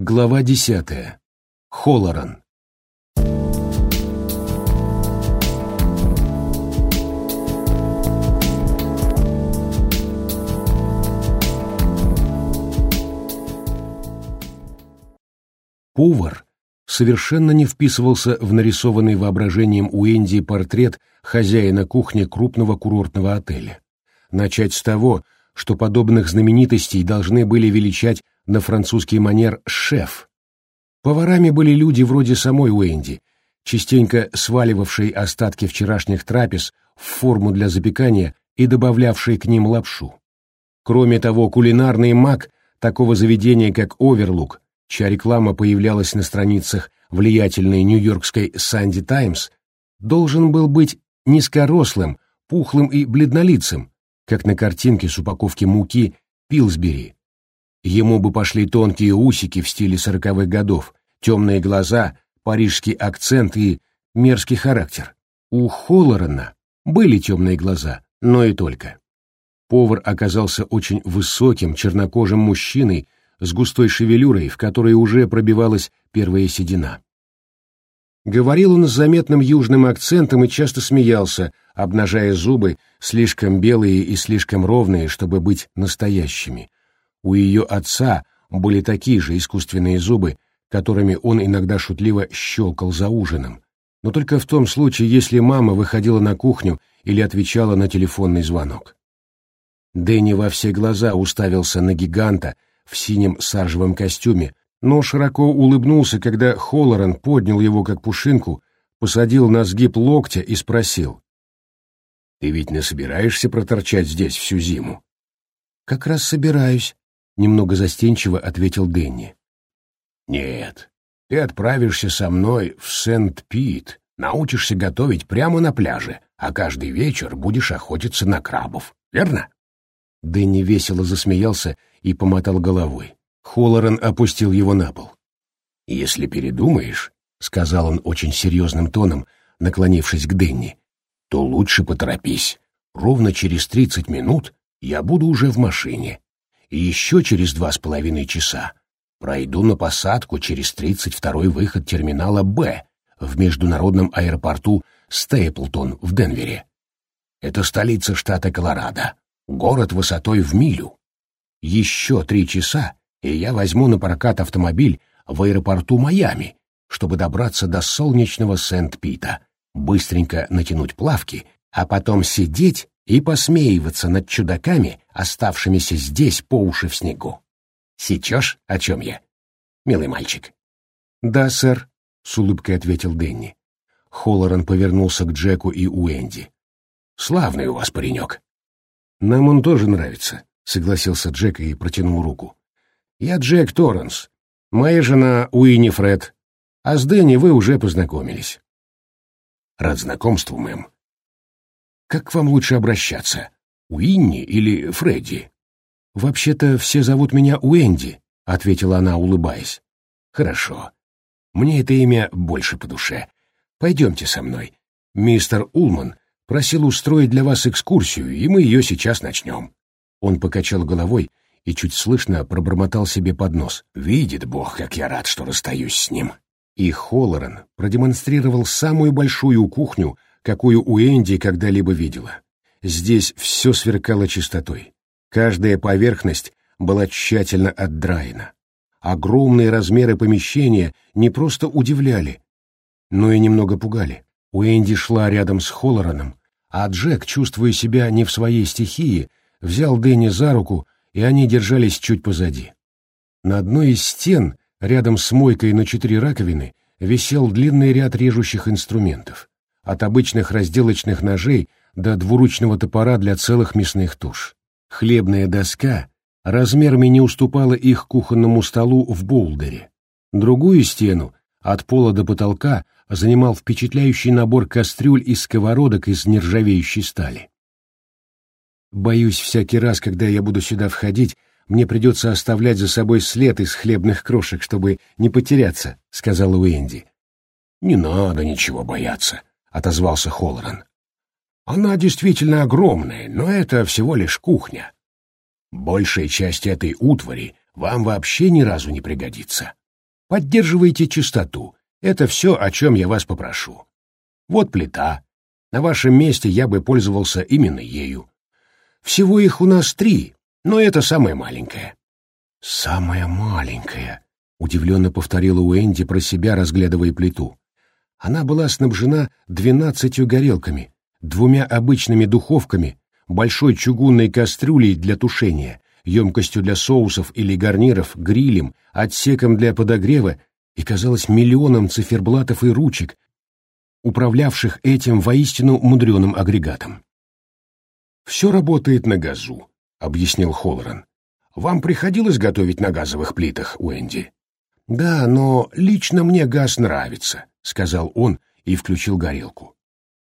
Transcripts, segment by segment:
Глава десятая. Холлоран. Повар совершенно не вписывался в нарисованный воображением Уэнди портрет хозяина кухни крупного курортного отеля. Начать с того, что подобных знаменитостей должны были величать на французский манер «шеф». Поварами были люди вроде самой Уэнди, частенько сваливавшие остатки вчерашних трапез в форму для запекания и добавлявшие к ним лапшу. Кроме того, кулинарный маг такого заведения, как «Оверлук», чья реклама появлялась на страницах влиятельной нью-йоркской «Санди Таймс», должен был быть низкорослым, пухлым и бледнолицым, как на картинке с упаковки муки Пилсбери. Ему бы пошли тонкие усики в стиле сороковых годов, темные глаза, парижский акцент и мерзкий характер. У Холлорана были темные глаза, но и только. Повар оказался очень высоким, чернокожим мужчиной с густой шевелюрой, в которой уже пробивалась первая седина. Говорил он с заметным южным акцентом и часто смеялся, обнажая зубы, слишком белые и слишком ровные, чтобы быть настоящими. У ее отца были такие же искусственные зубы, которыми он иногда шутливо щелкал за ужином, но только в том случае, если мама выходила на кухню или отвечала на телефонный звонок. Дэнни во все глаза уставился на гиганта в синем саржевом костюме, но широко улыбнулся, когда Холлоран поднял его как пушинку, посадил на сгиб локтя и спросил. «Ты ведь не собираешься проторчать здесь всю зиму?» «Как раз собираюсь», — немного застенчиво ответил Дэнни. «Нет, ты отправишься со мной в Сент-Пит, научишься готовить прямо на пляже, а каждый вечер будешь охотиться на крабов, верно?» Дэнни весело засмеялся и помотал головой. Холлоран опустил его на пол. «Если передумаешь», — сказал он очень серьезным тоном, наклонившись к Денни, — «то лучше поторопись. Ровно через тридцать минут я буду уже в машине. И еще через два с половиной часа пройду на посадку через тридцать второй выход терминала «Б» в международном аэропорту Стейплтон в Денвере. Это столица штата Колорадо, город высотой в милю. Еще три часа, и я возьму на прокат автомобиль в аэропорту Майами, чтобы добраться до солнечного Сент-Пита, быстренько натянуть плавки, а потом сидеть и посмеиваться над чудаками, оставшимися здесь по уши в снегу. Сечешь, о чем я, милый мальчик? — Да, сэр, — с улыбкой ответил Дэнни. Холлоран повернулся к Джеку и Уэнди. — Славный у вас паренек. — Нам он тоже нравится, — согласился Джек и протянул руку. Я Джек Торренс. Моя жена Уинни Фред. А с Дэнни вы уже познакомились. Рад знакомству, мэм. Как вам лучше обращаться? Уинни или Фредди? Вообще-то все зовут меня Уэнди, ответила она, улыбаясь. Хорошо. Мне это имя больше по душе. Пойдемте со мной. Мистер Улман просил устроить для вас экскурсию, и мы ее сейчас начнем. Он покачал головой, и чуть слышно пробормотал себе под нос. «Видит Бог, как я рад, что расстаюсь с ним». И Холлоран продемонстрировал самую большую кухню, какую у Энди когда-либо видела. Здесь все сверкало чистотой. Каждая поверхность была тщательно отдраена. Огромные размеры помещения не просто удивляли, но и немного пугали. Уэнди шла рядом с Холлораном, а Джек, чувствуя себя не в своей стихии, взял Дэнни за руку и они держались чуть позади. На одной из стен, рядом с мойкой на четыре раковины, висел длинный ряд режущих инструментов, от обычных разделочных ножей до двуручного топора для целых мясных туш. Хлебная доска размерами не уступала их кухонному столу в Болдере. Другую стену, от пола до потолка, занимал впечатляющий набор кастрюль и сковородок из нержавеющей стали. Боюсь, всякий раз, когда я буду сюда входить, мне придется оставлять за собой след из хлебных крошек, чтобы не потеряться», — сказала Уэнди. «Не надо ничего бояться», — отозвался Холлоран. «Она действительно огромная, но это всего лишь кухня. Большая часть этой утвари вам вообще ни разу не пригодится. Поддерживайте чистоту. Это все, о чем я вас попрошу. Вот плита. На вашем месте я бы пользовался именно ею. Всего их у нас три, но это самая маленькая. Самая маленькая, удивленно повторила Уэнди про себя, разглядывая плиту. Она была снабжена двенадцатью горелками, двумя обычными духовками, большой чугунной кастрюлей для тушения, емкостью для соусов или гарниров, грилем, отсеком для подогрева и, казалось, миллионом циферблатов и ручек, управлявших этим воистину мудреным агрегатом. «Все работает на газу», — объяснил Холлоран. «Вам приходилось готовить на газовых плитах, Уэнди?» «Да, но лично мне газ нравится», — сказал он и включил горелку.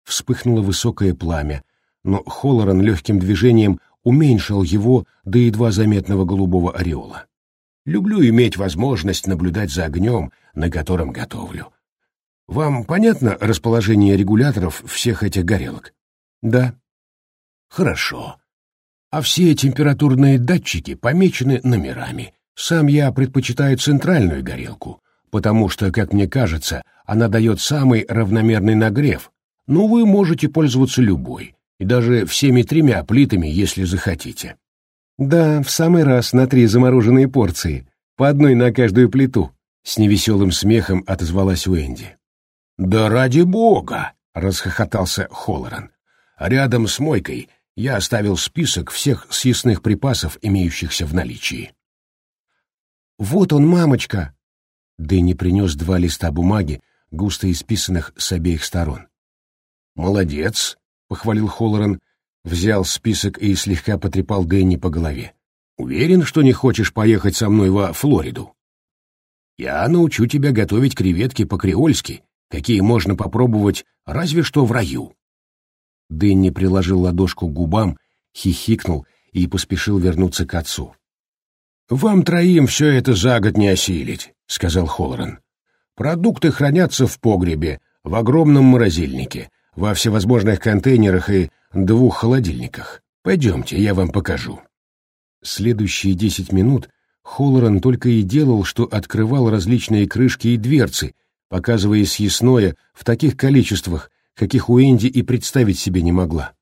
Вспыхнуло высокое пламя, но Холлоран легким движением уменьшил его до едва заметного голубого ореола. «Люблю иметь возможность наблюдать за огнем, на котором готовлю. Вам понятно расположение регуляторов всех этих горелок?» «Да». «Хорошо. А все температурные датчики помечены номерами. Сам я предпочитаю центральную горелку, потому что, как мне кажется, она дает самый равномерный нагрев, но вы можете пользоваться любой, и даже всеми тремя плитами, если захотите. Да, в самый раз на три замороженные порции, по одной на каждую плиту, с невеселым смехом отозвалась Уэнди. Да ради бога, расхохотался Холлоран. Рядом с мойкой я оставил список всех съестных припасов, имеющихся в наличии. «Вот он, мамочка!» Дэнни принес два листа бумаги, густо исписанных с обеих сторон. «Молодец!» — похвалил Холлоран, взял список и слегка потрепал Дэнни по голове. «Уверен, что не хочешь поехать со мной во Флориду? Я научу тебя готовить креветки по-креольски, какие можно попробовать разве что в раю». Дэнни приложил ладошку к губам, хихикнул и поспешил вернуться к отцу. «Вам троим все это за год не осилить», — сказал Холлоран. «Продукты хранятся в погребе, в огромном морозильнике, во всевозможных контейнерах и двух холодильниках. Пойдемте, я вам покажу». Следующие десять минут Холлоран только и делал, что открывал различные крышки и дверцы, показывая съестное в таких количествах, каких Уэнди и представить себе не могла.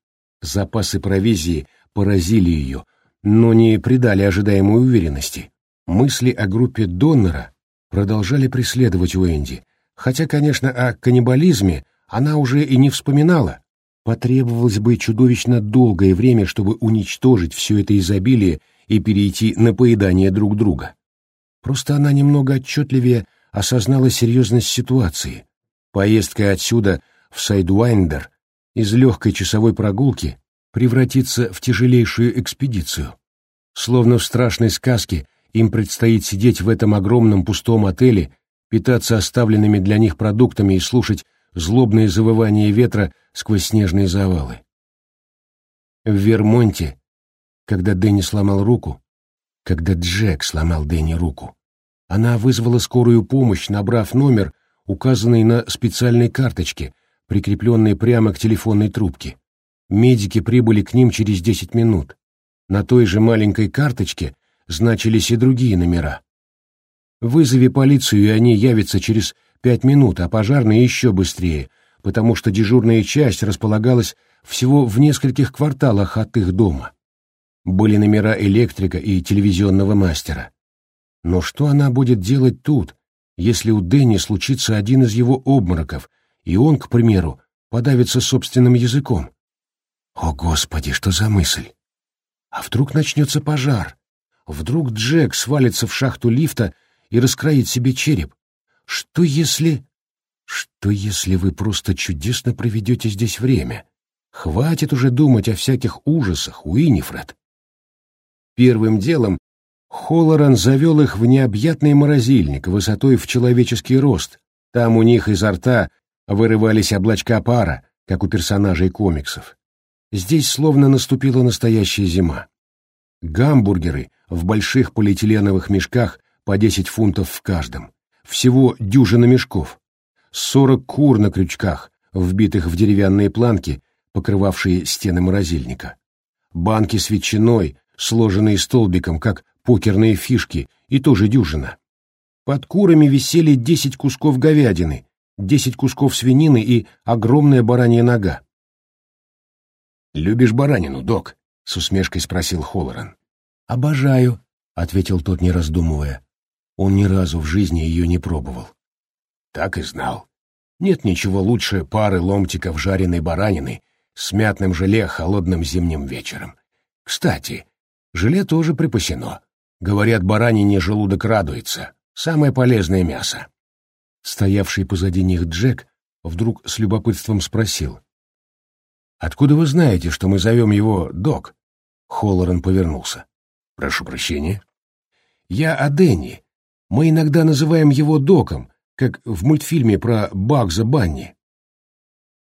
Запасы провизии поразили ее, но не придали ожидаемой уверенности. Мысли о группе донора продолжали преследовать Уэнди, хотя, конечно, о каннибализме она уже и не вспоминала. Потребовалось бы чудовищно долгое время, чтобы уничтожить все это изобилие и перейти на поедание друг друга. Просто она немного отчетливее осознала серьезность ситуации. Поездка отсюда в Сайдуайндер из легкой часовой прогулки превратится в тяжелейшую экспедицию. Словно в страшной сказке им предстоит сидеть в этом огромном пустом отеле, питаться оставленными для них продуктами и слушать злобное завывание ветра сквозь снежные завалы. В Вермонте, когда Дэнни сломал руку, когда Джек сломал Дэнни руку, она вызвала скорую помощь, набрав номер, указанный на специальной карточке, прикрепленной прямо к телефонной трубке. Медики прибыли к ним через десять минут. На той же маленькой карточке значились и другие номера. Вызови полицию, и они явятся через пять минут, а пожарные еще быстрее, потому что дежурная часть располагалась всего в нескольких кварталах от их дома. Были номера электрика и телевизионного мастера. Но что она будет делать тут, если у Дэнни случится один из его обмороков, и он, к примеру, подавится собственным языком? О, Господи, что за мысль? А вдруг начнется пожар? Вдруг Джек свалится в шахту лифта и раскроит себе череп? Что если... Что если вы просто чудесно проведете здесь время? Хватит уже думать о всяких ужасах, Уинифред. Первым делом Холлоран завел их в необъятный морозильник высотой в человеческий рост. Там у них изо рта вырывались облачка пара, как у персонажей комиксов. Здесь словно наступила настоящая зима. Гамбургеры в больших полиэтиленовых мешках по 10 фунтов в каждом всего дюжина мешков, сорок кур на крючках, вбитых в деревянные планки, покрывавшие стены морозильника, банки с ветчиной, сложенные столбиком, как покерные фишки, и тоже дюжина. Под курами висели десять кусков говядины, десять кусков свинины и огромная баранья нога. «Любишь баранину, док?» — с усмешкой спросил Холлоран. «Обожаю», — ответил тот, не раздумывая. Он ни разу в жизни ее не пробовал. Так и знал. Нет ничего лучше пары ломтиков жареной баранины с мятным желе холодным зимним вечером. Кстати, желе тоже припасено. Говорят, баранине желудок радуется. Самое полезное мясо. Стоявший позади них Джек вдруг с любопытством спросил. «Откуда вы знаете, что мы зовем его Док?» Холлоран повернулся. «Прошу прощения». «Я о Дэнни. Мы иногда называем его Доком, как в мультфильме про Багза Банни».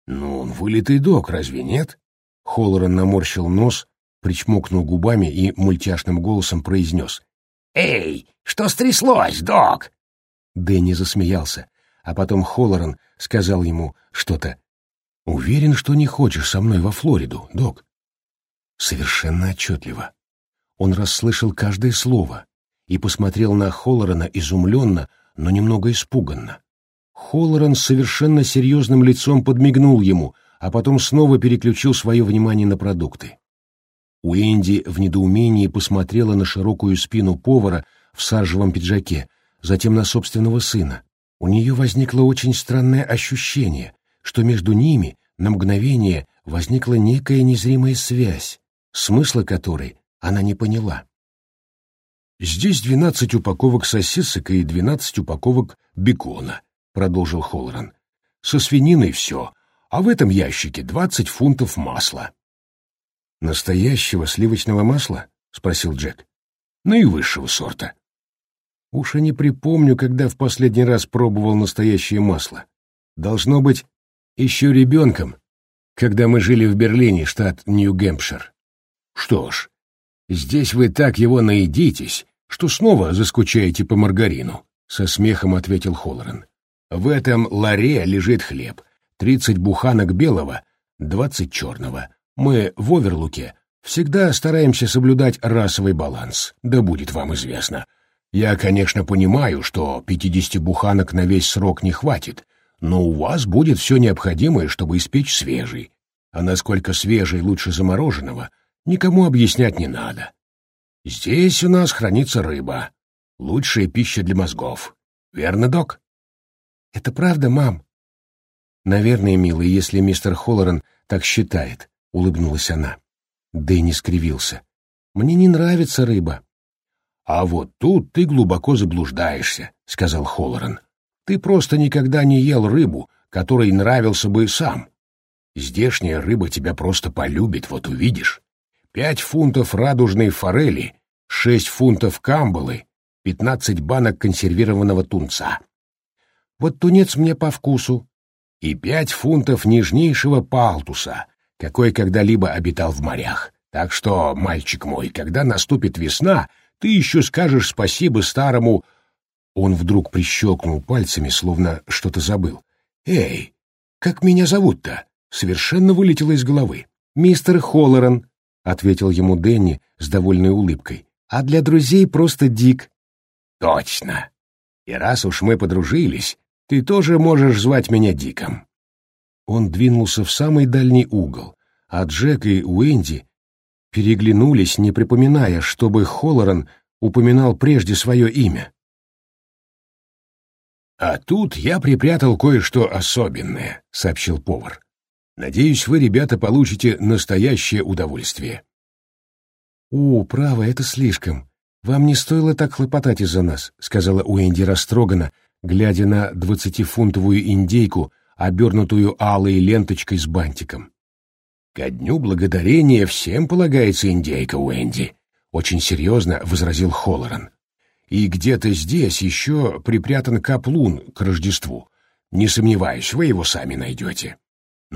«Ну, он вылитый Док, разве нет?» Холлоран наморщил нос, причмокнул губами и мультяшным голосом произнес. «Эй, что стряслось, док?» Дэнни засмеялся, а потом Холлоран сказал ему что-то. «Уверен, что не хочешь со мной во Флориду, док?» Совершенно отчетливо. Он расслышал каждое слово и посмотрел на Холлорана изумленно, но немного испуганно. Холлоран совершенно серьезным лицом подмигнул ему, а потом снова переключил свое внимание на продукты. Уэнди в недоумении посмотрела на широкую спину повара в саржевом пиджаке, затем на собственного сына. У нее возникло очень странное ощущение, что между ними на мгновение возникла некая незримая связь, смысла которой она не поняла. «Здесь двенадцать упаковок сосисок и двенадцать упаковок бекона», — продолжил Холлоран. «Со свининой все, а в этом ящике двадцать фунтов масла». «Настоящего сливочного масла?» — спросил Джек. «Наивысшего сорта». Уж и не припомню, когда в последний раз пробовал настоящее масло. Должно быть, еще ребенком, когда мы жили в Берлине, штат Нью-Гэмпшир. Что ж, здесь вы так его наедитесь, что снова заскучаете по маргарину, — со смехом ответил Холлоран. В этом ларе лежит хлеб, тридцать буханок белого, двадцать черного, мы в Оверлуке всегда стараемся соблюдать расовый баланс, да будет вам известно. Я, конечно, понимаю, что 50 буханок на весь срок не хватит, но у вас будет все необходимое, чтобы испечь свежий. А насколько свежий лучше замороженного, никому объяснять не надо. Здесь у нас хранится рыба. Лучшая пища для мозгов. Верно, док? Это правда, мам? Наверное, милый, если мистер Холлоран так считает улыбнулась она. Дэнни скривился. «Мне не нравится рыба». «А вот тут ты глубоко заблуждаешься», — сказал Холлоран. «Ты просто никогда не ел рыбу, которой нравился бы сам. Здешняя рыба тебя просто полюбит, вот увидишь. Пять фунтов радужной форели, шесть фунтов камбалы, пятнадцать банок консервированного тунца. Вот тунец мне по вкусу. И пять фунтов нежнейшего палтуса, какой когда-либо обитал в морях. Так что, мальчик мой, когда наступит весна, ты еще скажешь спасибо старому...» Он вдруг прищелкнул пальцами, словно что-то забыл. «Эй, как меня зовут-то?» Совершенно вылетело из головы. «Мистер Холлоран», — ответил ему Дэнни с довольной улыбкой. «А для друзей просто Дик». «Точно. И раз уж мы подружились, ты тоже можешь звать меня Диком. Он двинулся в самый дальний угол, а Джек и Уэнди переглянулись, не припоминая, чтобы Холлоран упоминал прежде свое имя. «А тут я припрятал кое-что особенное», — сообщил повар. «Надеюсь, вы, ребята, получите настоящее удовольствие». «О, право, это слишком. Вам не стоило так хлопотать из-за нас», — сказала Уэнди растроганно, глядя на двадцатифунтовую индейку, обернутую алой ленточкой с бантиком. «Ко дню благодарения всем полагается индейка Уэнди», — очень серьезно возразил Холлоран. «И где-то здесь еще припрятан каплун к Рождеству. Не сомневаюсь, вы его сами найдете.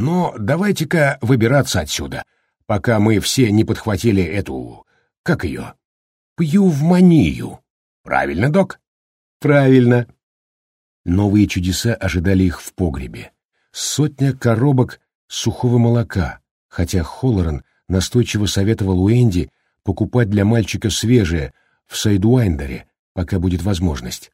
Но давайте-ка выбираться отсюда, пока мы все не подхватили эту... как ее? Пьювманию. Правильно, док?» «Правильно», Новые чудеса ожидали их в погребе. Сотня коробок сухого молока, хотя Холлоран настойчиво советовал Уэнди покупать для мальчика свежее в Сайдуайндере, пока будет возможность.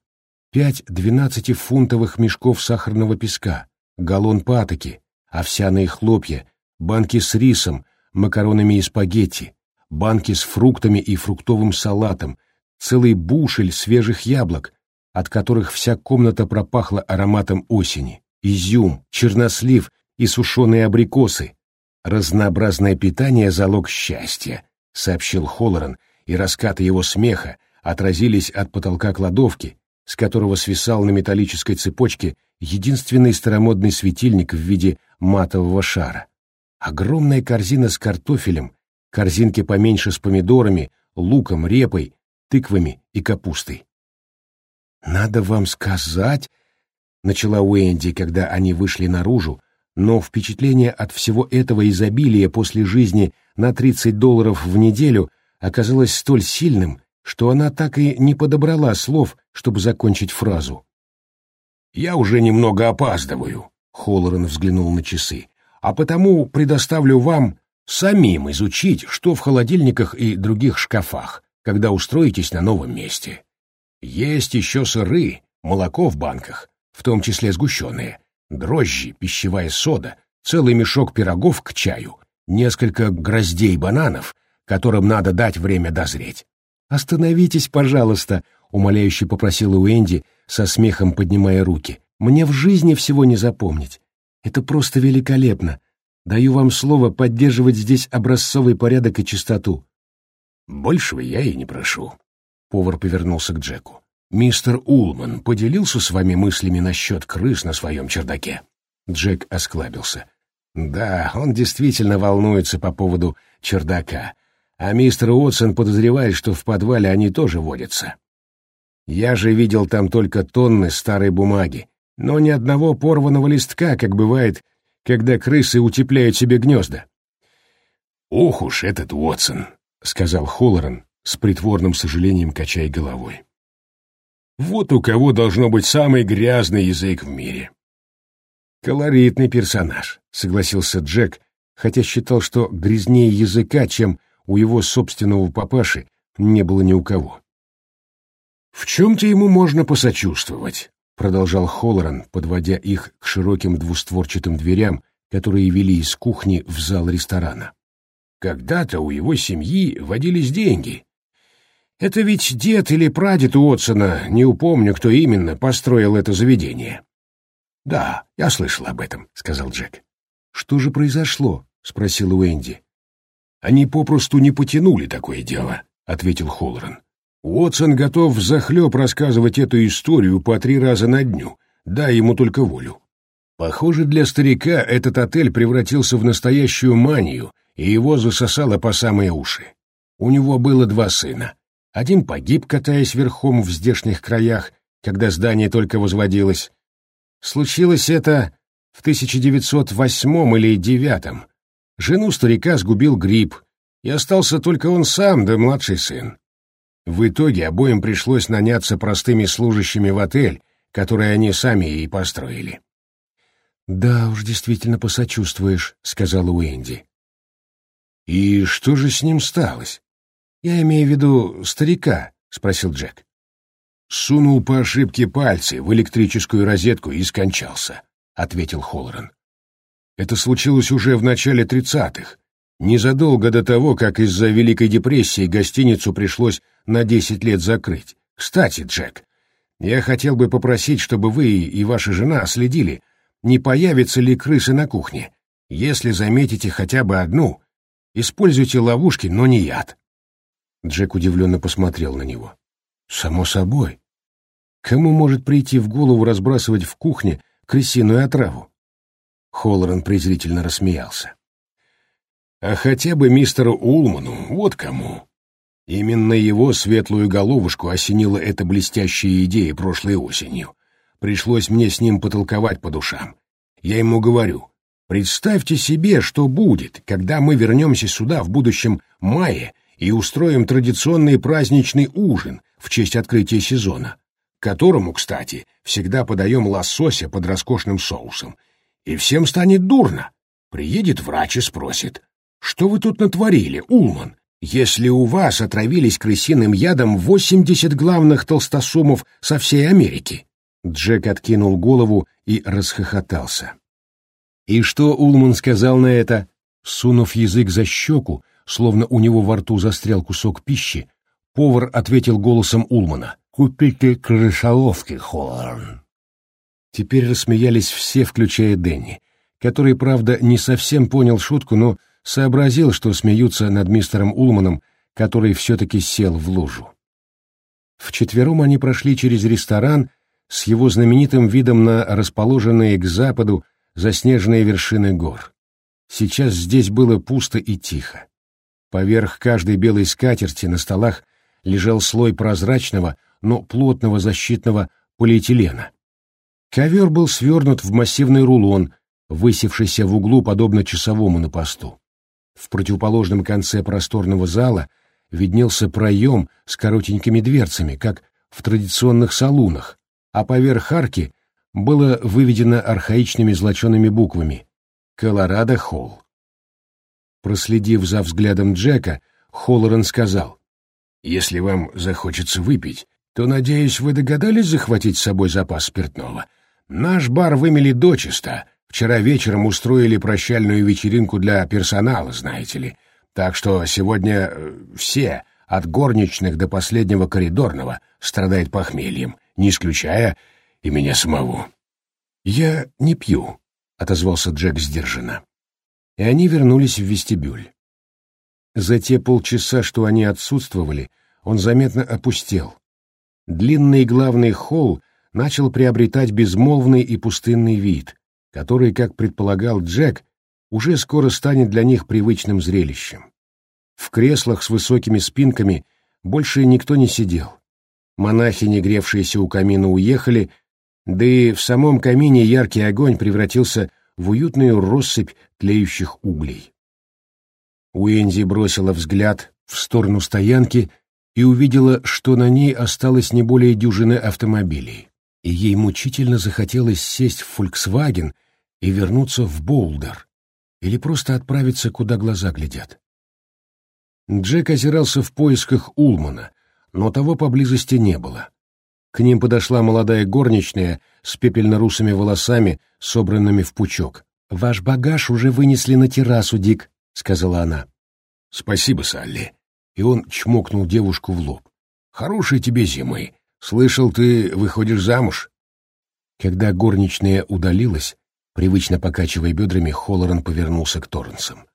пять двенадцатифунтовых мешков сахарного песка, галлон патоки, овсяные хлопья, банки с рисом, макаронами и спагетти, банки с фруктами и фруктовым салатом, целый бушель свежих яблок, от которых вся комната пропахла ароматом осени, изюм, чернослив и сушеные абрикосы. «Разнообразное питание — залог счастья», — сообщил Холлоран, и раскаты его смеха отразились от потолка кладовки, с которого свисал на металлической цепочке единственный старомодный светильник в виде матового шара. Огромная корзина с картофелем, корзинки поменьше с помидорами, луком, репой, тыквами и капустой. «Надо вам сказать», — начала Уэнди, когда они вышли наружу, но впечатление от всего этого изобилия после жизни на 30 долларов в неделю оказалось столь сильным, что она так и не подобрала слов, чтобы закончить фразу. «Я уже немного опаздываю», — Холлоран взглянул на часы, «а потому предоставлю вам самим изучить, что в холодильниках и других шкафах, когда устроитесь на новом месте. Есть еще сыры, молоко в банках, в том числе сгущенные, дрожжи, пищевая сода, целый мешок пирогов к чаю, несколько гроздей бананов, которым надо дать время дозреть. «Остановитесь, пожалуйста», — умоляюще попросила Уэнди, со смехом поднимая руки. «Мне в жизни всего не запомнить. Это просто великолепно. Даю вам слово поддерживать здесь образцовый порядок и чистоту». «Большего я и не прошу», — повар повернулся к Джеку. «Мистер Улман поделился с вами мыслями насчет крыс на своем чердаке?» Джек осклабился. «Да, он действительно волнуется по поводу чердака, а мистер Уотсон подозревает, что в подвале они тоже водятся. Я же видел там только тонны старой бумаги, но ни одного порванного листка, как бывает, когда крысы утепляют себе гнезда». «Ох уж этот Уотсон!» — сказал Холлоран, с притворным сожалением качая головой. Вот у кого должно быть самый грязный язык в мире. Колоритный персонаж, согласился Джек, хотя считал, что грязнее языка, чем у его собственного папаши, не было ни у кого. «В чем-то ему можно посочувствовать», — продолжал Холлоран, подводя их к широким двустворчатым дверям, которые вели из кухни в зал ресторана. «Когда-то у его семьи водились деньги, это ведь дед или прадед Уотсона, не упомню, кто именно, построил это заведение. «Да, я слышал об этом», — сказал Джек. «Что же произошло?» — спросил Уэнди. «Они попросту не потянули такое дело», — ответил Холлоран. «Уотсон готов захлеб рассказывать эту историю по три раза на дню, дай ему только волю. Похоже, для старика этот отель превратился в настоящую манию, и его засосало по самые уши. У него было два сына. Один погиб, катаясь верхом в здешних краях, когда здание только возводилось. Случилось это в 1908 или 9 Жену старика сгубил грипп, и остался только он сам да младший сын. В итоге обоим пришлось наняться простыми служащими в отель, который они сами и построили. «Да уж, действительно посочувствуешь», — сказала Уэнди. «И что же с ним сталось?» «Я имею в виду старика», — спросил Джек. «Сунул по ошибке пальцы в электрическую розетку и скончался», — ответил Холлоран. «Это случилось уже в начале тридцатых, незадолго до того, как из-за Великой депрессии гостиницу пришлось на десять лет закрыть. Кстати, Джек, я хотел бы попросить, чтобы вы и ваша жена следили, не появятся ли крысы на кухне. Если заметите хотя бы одну, используйте ловушки, но не яд». Джек удивленно посмотрел на него. «Само собой. Кому может прийти в голову разбрасывать в кухне крысиную отраву?» Холлоран презрительно рассмеялся. «А хотя бы мистеру Улману, вот кому. Именно его светлую головушку осенила эта блестящая идея прошлой осенью. Пришлось мне с ним потолковать по душам. Я ему говорю, представьте себе, что будет, когда мы вернемся сюда в будущем мае и устроим традиционный праздничный ужин в честь открытия сезона, которому, кстати, всегда подаем лосося под роскошным соусом. И всем станет дурно. Приедет врач и спросит, «Что вы тут натворили, Улман? если у вас отравились крысиным ядом 80 главных толстосумов со всей Америки?» Джек откинул голову и расхохотался. «И что Улман сказал на это?» Сунув язык за щеку, словно у него во рту застрял кусок пищи, повар ответил голосом Улмана. «Купите крысоловки, Холларн». Теперь рассмеялись все, включая Дэнни, который, правда, не совсем понял шутку, но сообразил, что смеются над мистером Улманом, который все-таки сел в лужу. Вчетвером они прошли через ресторан с его знаменитым видом на расположенные к западу заснеженные вершины гор. Сейчас здесь было пусто и тихо. Поверх каждой белой скатерти на столах лежал слой прозрачного, но плотного защитного полиэтилена. Ковер был свернут в массивный рулон, высевшийся в углу подобно часовому на посту. В противоположном конце просторного зала виднелся проем с коротенькими дверцами, как в традиционных салунах, а поверх арки было выведено архаичными злочеными буквами «Колорадо Холл». Проследив за взглядом Джека, Холлоран сказал, «Если вам захочется выпить, то, надеюсь, вы догадались захватить с собой запас спиртного. Наш бар вымели дочисто, Вчера вечером устроили прощальную вечеринку для персонала, знаете ли. Так что сегодня э, все, от горничных до последнего коридорного, страдают похмельем, не исключая и меня самого. «Я не пью», — отозвался Джек сдержанно. И они вернулись в вестибюль. За те полчаса, что они отсутствовали, он заметно опустел. Длинный главный холл начал приобретать безмолвный и пустынный вид, который, как предполагал Джек, уже скоро станет для них привычным зрелищем. В креслах с высокими спинками больше никто не сидел. Монахини, гревшиеся у камина, уехали, да и в самом камине яркий огонь превратился в уютную россыпь тлеющих углей. Уэнди бросила взгляд в сторону стоянки и увидела, что на ней осталось не более дюжины автомобилей, и ей мучительно захотелось сесть в «Фольксваген» и вернуться в Боулдер, или просто отправиться, куда глаза глядят. Джек озирался в поисках Улмана, но того поблизости не было. К ним подошла молодая горничная с пепельно-русыми волосами, собранными в пучок. «Ваш багаж уже вынесли на террасу, Дик», — сказала она. «Спасибо, Салли». И он чмокнул девушку в лоб. «Хорошей тебе зимы. Слышал, ты выходишь замуж?» Когда горничная удалилась, Привычно покачивая бедрами, Холлоран повернулся к Торренсам.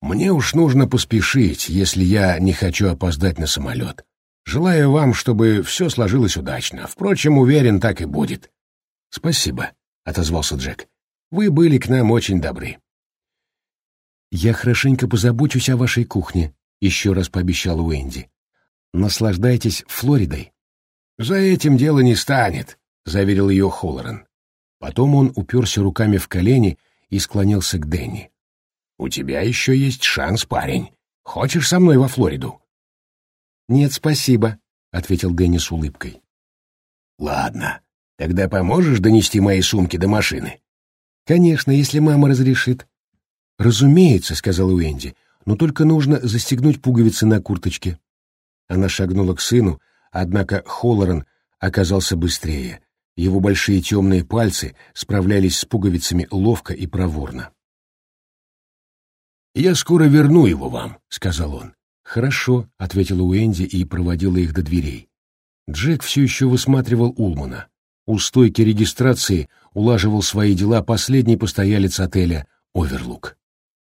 «Мне уж нужно поспешить, если я не хочу опоздать на самолет. Желаю вам, чтобы все сложилось удачно. Впрочем, уверен, так и будет». «Спасибо», — отозвался Джек. «Вы были к нам очень добры». «Я хорошенько позабочусь о вашей кухне», — еще раз пообещал Уэнди. «Наслаждайтесь Флоридой». «За этим дело не станет», — заверил ее Холлоран. Потом он уперся руками в колени и склонился к Дэнни. «У тебя еще есть шанс, парень. Хочешь со мной во Флориду?» «Нет, спасибо», — ответил Дэнни с улыбкой. «Ладно, тогда поможешь донести мои сумки до машины?» «Конечно, если мама разрешит». «Разумеется», — сказал Уэнди, — «но только нужно застегнуть пуговицы на курточке». Она шагнула к сыну, однако Холлоран оказался быстрее. Его большие темные пальцы справлялись с пуговицами ловко и проворно. «Я скоро верну его вам», — сказал он. «Хорошо», — ответила Уэнди и проводила их до дверей. Джек все еще высматривал Улмана. У стойки регистрации улаживал свои дела последний постоялец отеля «Оверлук».